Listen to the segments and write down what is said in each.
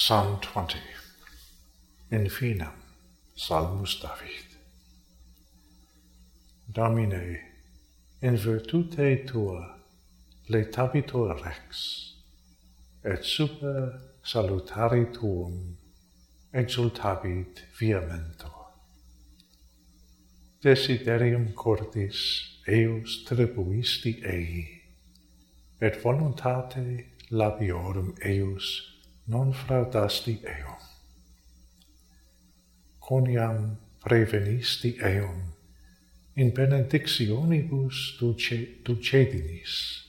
Psalm 20. In Infina, Salmus David. Domine, in virtute tua letabitur rex, et super salutari tuum exultabit viamentor. Desiderium cordis eus tribuisti ei, et voluntate labiorum eius non fraudasti eum. Coniam prevenisti eum, in benedictionibus duce, ducedinis,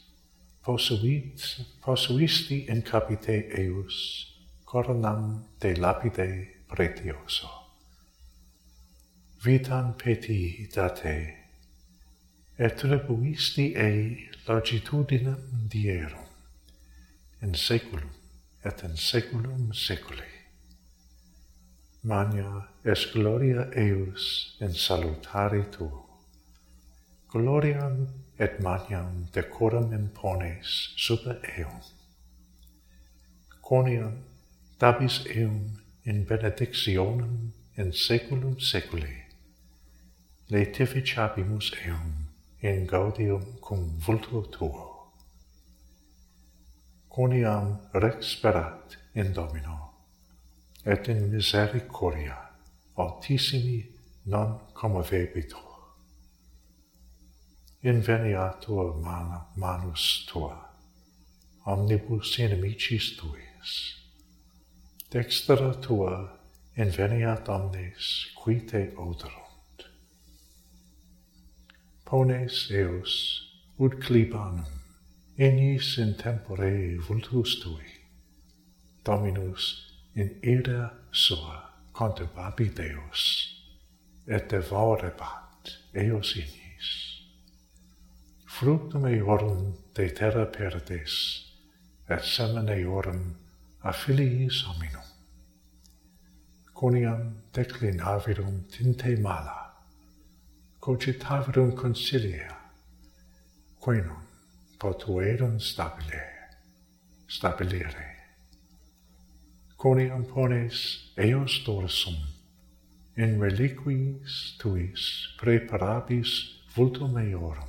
posuit, posuisti in capite eus, coronam de lapide pretioso. Vitam peti date, et trebuisti ei longitudinem dierum, in seculum, et in saeculum saeculi. Magna est gloria eius in salutari tuo. Gloriam et magnam decorum impones super eum. Coniam dabis eum in benedictionem in saeculum saeculi. Laetificabimus eum in gaudium cum vulto tuo uniam rex sperat in Domino, et in misericordia altissimi non commovebitur. Inveniatur man manus tua, omnibus inimicis tuis, dextera tua inveniat omnes qui te odorunt. Pones eos ut clibanum Enis in tempore vultus tui, Dominus in ira sua conturbabi Deus, et devorebat eos inis. Fructum eorum de terra perdes, et semen eorum a filiis hominum. Coniam declinavirum tinte mala, cogitavirum concilia, quenum potuerum stabile, stabilere. Coniam pones eos dorsum, in reliquis tuis preparabis vultum eorum.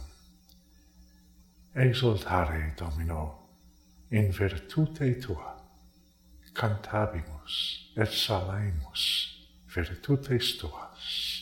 Exultare, Domino, in virtute tua, cantabimus et salaimus virtutes tuas.